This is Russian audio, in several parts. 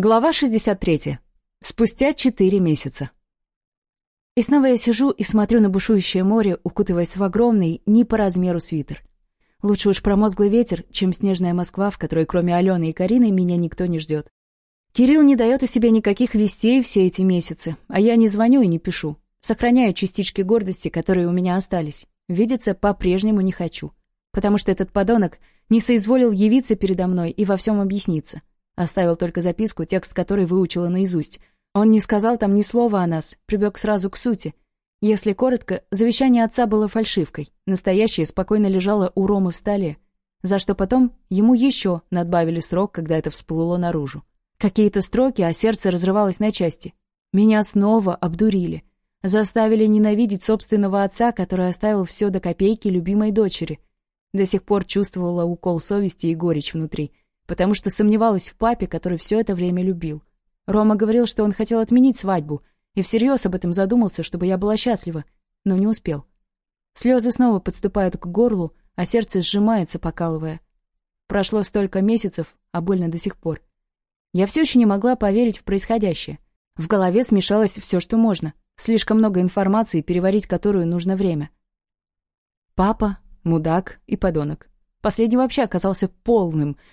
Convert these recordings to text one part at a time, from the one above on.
Глава 63. Спустя 4 месяца. И снова я сижу и смотрю на бушующее море, укутываясь в огромный, не по размеру свитер. Лучше уж промозглый ветер, чем снежная Москва, в которой кроме Алены и Карины меня никто не ждет. Кирилл не дает о себе никаких вестей все эти месяцы, а я не звоню и не пишу. Сохраняю частички гордости, которые у меня остались. Видеться по-прежнему не хочу, потому что этот подонок не соизволил явиться передо мной и во всем объясниться. Оставил только записку, текст которой выучила наизусть. Он не сказал там ни слова о нас, прибег сразу к сути. Если коротко, завещание отца было фальшивкой. Настоящее спокойно лежало у Ромы в столе. За что потом ему еще надбавили срок, когда это всплыло наружу. Какие-то строки, а сердце разрывалось на части. Меня снова обдурили. Заставили ненавидеть собственного отца, который оставил все до копейки любимой дочери. До сих пор чувствовала укол совести и горечь внутри — потому что сомневалась в папе, который все это время любил. Рома говорил, что он хотел отменить свадьбу, и всерьез об этом задумался, чтобы я была счастлива, но не успел. Слезы снова подступают к горлу, а сердце сжимается, покалывая. Прошло столько месяцев, а больно до сих пор. Я все еще не могла поверить в происходящее. В голове смешалось все, что можно. Слишком много информации, переварить которую нужно время. Папа, мудак и подонок. Последний вообще оказался полным —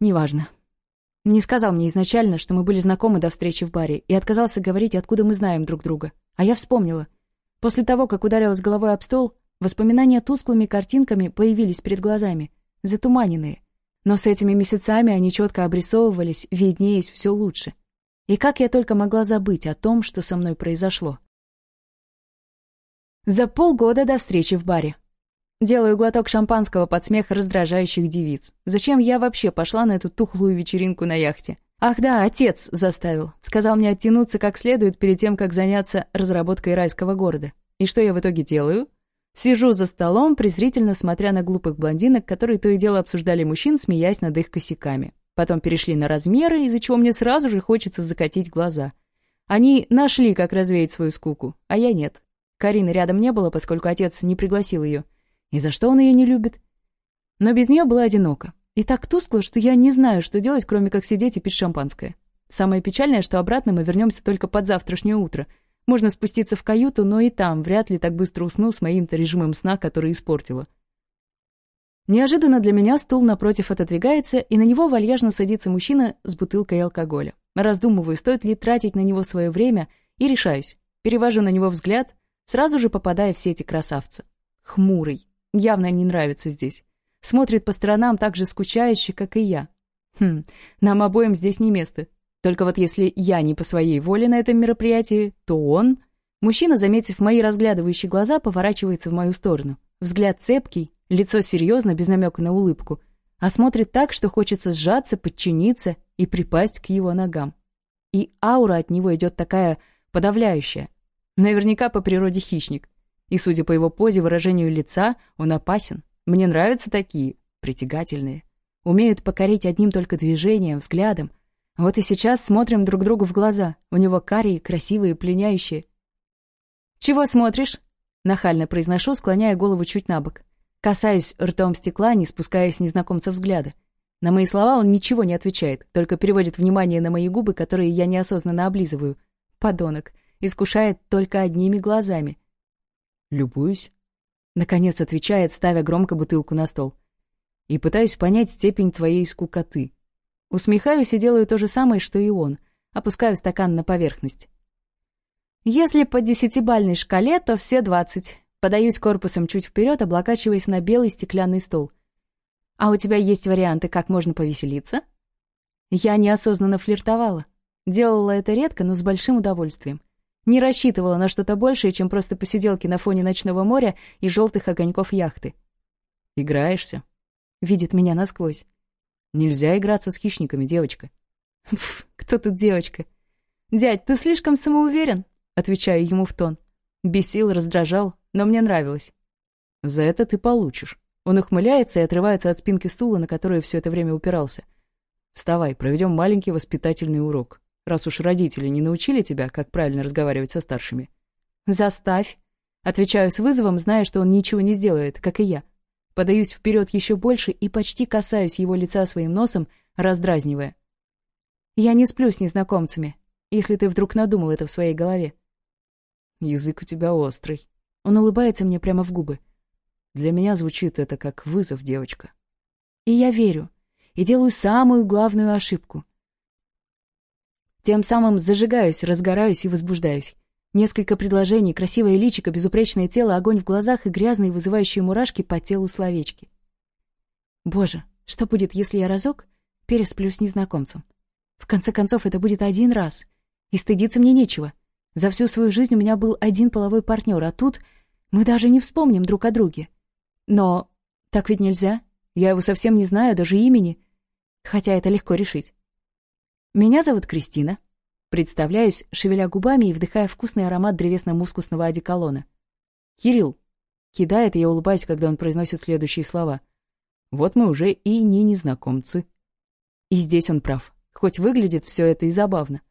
Неважно. Не сказал мне изначально, что мы были знакомы до встречи в баре, и отказался говорить, откуда мы знаем друг друга. А я вспомнила. После того, как ударилась головой об стол, воспоминания тусклыми картинками появились перед глазами, затуманенные. Но с этими месяцами они четко обрисовывались, виднеясь все лучше. И как я только могла забыть о том, что со мной произошло. За полгода до встречи в баре. Делаю глоток шампанского под смех раздражающих девиц. Зачем я вообще пошла на эту тухлую вечеринку на яхте? Ах да, отец заставил. Сказал мне оттянуться как следует перед тем, как заняться разработкой райского города. И что я в итоге делаю? Сижу за столом, презрительно смотря на глупых блондинок, которые то и дело обсуждали мужчин, смеясь над их косяками. Потом перешли на размеры, из-за чего мне сразу же хочется закатить глаза. Они нашли, как развеять свою скуку, а я нет. Карины рядом не было, поскольку отец не пригласил ее. И за что он ее не любит? Но без нее было одиноко. И так тускло, что я не знаю, что делать, кроме как сидеть и пить шампанское. Самое печальное, что обратно мы вернемся только под завтрашнее утро. Можно спуститься в каюту, но и там вряд ли так быстро усну с моим-то режимом сна, который испортила. Неожиданно для меня стул напротив отодвигается, и на него вальяжно садится мужчина с бутылкой алкоголя. Раздумываю, стоит ли тратить на него свое время, и решаюсь. Перевожу на него взгляд, сразу же попадая в сети красавца. Хмурый, явно не нравится здесь. Смотрит по сторонам так же скучающе, как и я. Хм, нам обоим здесь не место. Только вот если я не по своей воле на этом мероприятии, то он... Мужчина, заметив мои разглядывающие глаза, поворачивается в мою сторону. Взгляд цепкий, лицо серьезно, без намека на улыбку, а смотрит так, что хочется сжаться, подчиниться и припасть к его ногам. И аура от него идет такая подавляющая. Наверняка по природе хищник. И, судя по его позе, выражению лица, он опасен. Мне нравятся такие, притягательные. Умеют покорить одним только движением, взглядом. Вот и сейчас смотрим друг другу в глаза. У него карие, красивые, пленяющие. «Чего смотришь?» Нахально произношу, склоняя голову чуть на бок. Касаюсь ртом стекла, не спуская с незнакомца взгляда. На мои слова он ничего не отвечает, только переводит внимание на мои губы, которые я неосознанно облизываю. Подонок. Искушает только одними глазами. «Любуюсь». Наконец отвечает, ставя громко бутылку на стол. «И пытаюсь понять степень твоей скукоты. Усмехаюсь и делаю то же самое, что и он. Опускаю стакан на поверхность. Если по десятибальной шкале, то все двадцать. Подаюсь корпусом чуть вперед, облокачиваясь на белый стеклянный стол. А у тебя есть варианты, как можно повеселиться? Я неосознанно флиртовала. Делала это редко, но с большим удовольствием. Не рассчитывала на что-то большее, чем просто посиделки на фоне ночного моря и желтых огоньков яхты. «Играешься?» Видит меня насквозь. «Нельзя играться с хищниками, девочка». «Пф, кто тут девочка?» «Дядь, ты слишком самоуверен?» Отвечаю ему в тон. Бесил, раздражал, но мне нравилось. «За это ты получишь». Он ухмыляется и отрывается от спинки стула, на которую все это время упирался. «Вставай, проведем маленький воспитательный урок» раз уж родители не научили тебя, как правильно разговаривать со старшими. «Заставь!» Отвечаю с вызовом, зная, что он ничего не сделает, как и я. Подаюсь вперед еще больше и почти касаюсь его лица своим носом, раздразнивая. «Я не сплю с незнакомцами, если ты вдруг надумал это в своей голове». «Язык у тебя острый». Он улыбается мне прямо в губы. «Для меня звучит это как вызов, девочка». И я верю. И делаю самую главную ошибку — тем самым зажигаюсь, разгораюсь и возбуждаюсь. Несколько предложений, красивое личико, безупречное тело, огонь в глазах и грязные, вызывающие мурашки по телу словечки. Боже, что будет, если я разок пересплю с незнакомцем? В конце концов, это будет один раз. И стыдиться мне нечего. За всю свою жизнь у меня был один половой партнер, а тут мы даже не вспомним друг о друге. Но так ведь нельзя. Я его совсем не знаю, даже имени. Хотя это легко решить. Меня зовут Кристина. Представляюсь, шевеля губами и вдыхая вкусный аромат древесно-мускусного одеколона. «Кирилл!» Кидает, и я улыбаюсь, когда он произносит следующие слова. «Вот мы уже и не незнакомцы». И здесь он прав. Хоть выглядит все это и забавно.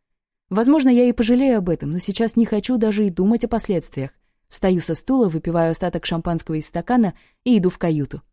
Возможно, я и пожалею об этом, но сейчас не хочу даже и думать о последствиях. Встаю со стула, выпиваю остаток шампанского из стакана и иду в каюту.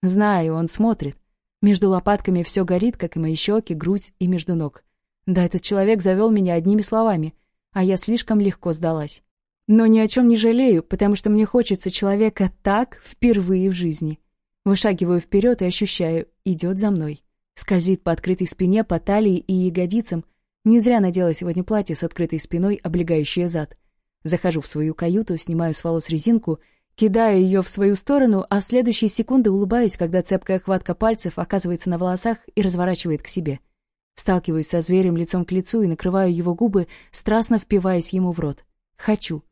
Знаю, он смотрит. Между лопатками все горит, как и мои щеки, грудь и между ног. Да, этот человек завел меня одними словами, а я слишком легко сдалась. Но ни о чем не жалею, потому что мне хочется человека так впервые в жизни. Вышагиваю вперед и ощущаю, идет за мной. Скользит по открытой спине, по талии и ягодицам. Не зря надела сегодня платье с открытой спиной, облегающее зад. Захожу в свою каюту, снимаю с волос резинку, кидаю ее в свою сторону, а в следующие секунды улыбаюсь, когда цепкая хватка пальцев оказывается на волосах и разворачивает к себе. — Сталкиваясь со зверем лицом к лицу и накрываю его губы, страстно впиваясь ему в рот. Хочу.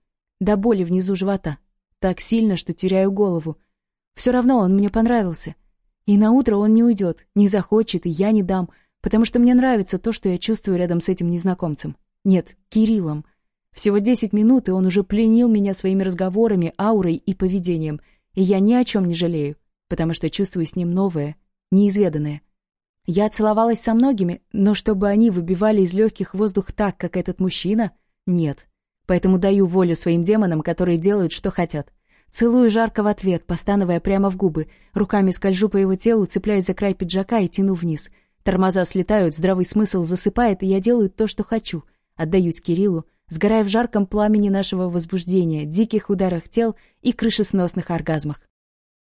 До боли внизу живота. Так сильно, что теряю голову. Все равно он мне понравился. И на утро он не уйдет, не захочет, и я не дам, потому что мне нравится то, что я чувствую рядом с этим незнакомцем. Нет, Кириллом. Всего десять минут, и он уже пленил меня своими разговорами, аурой и поведением. И я ни о чем не жалею, потому что чувствую с ним новое, неизведанное. Я целовалась со многими, но чтобы они выбивали из легких воздух так, как этот мужчина, нет. Поэтому даю волю своим демонам, которые делают, что хотят. Целую жарко в ответ, постановая прямо в губы. Руками скольжу по его телу, цепляюсь за край пиджака и тяну вниз. Тормоза слетают, здравый смысл засыпает, и я делаю то, что хочу. Отдаюсь Кириллу, сгорая в жарком пламени нашего возбуждения, диких ударах тел и крышесносных оргазмах.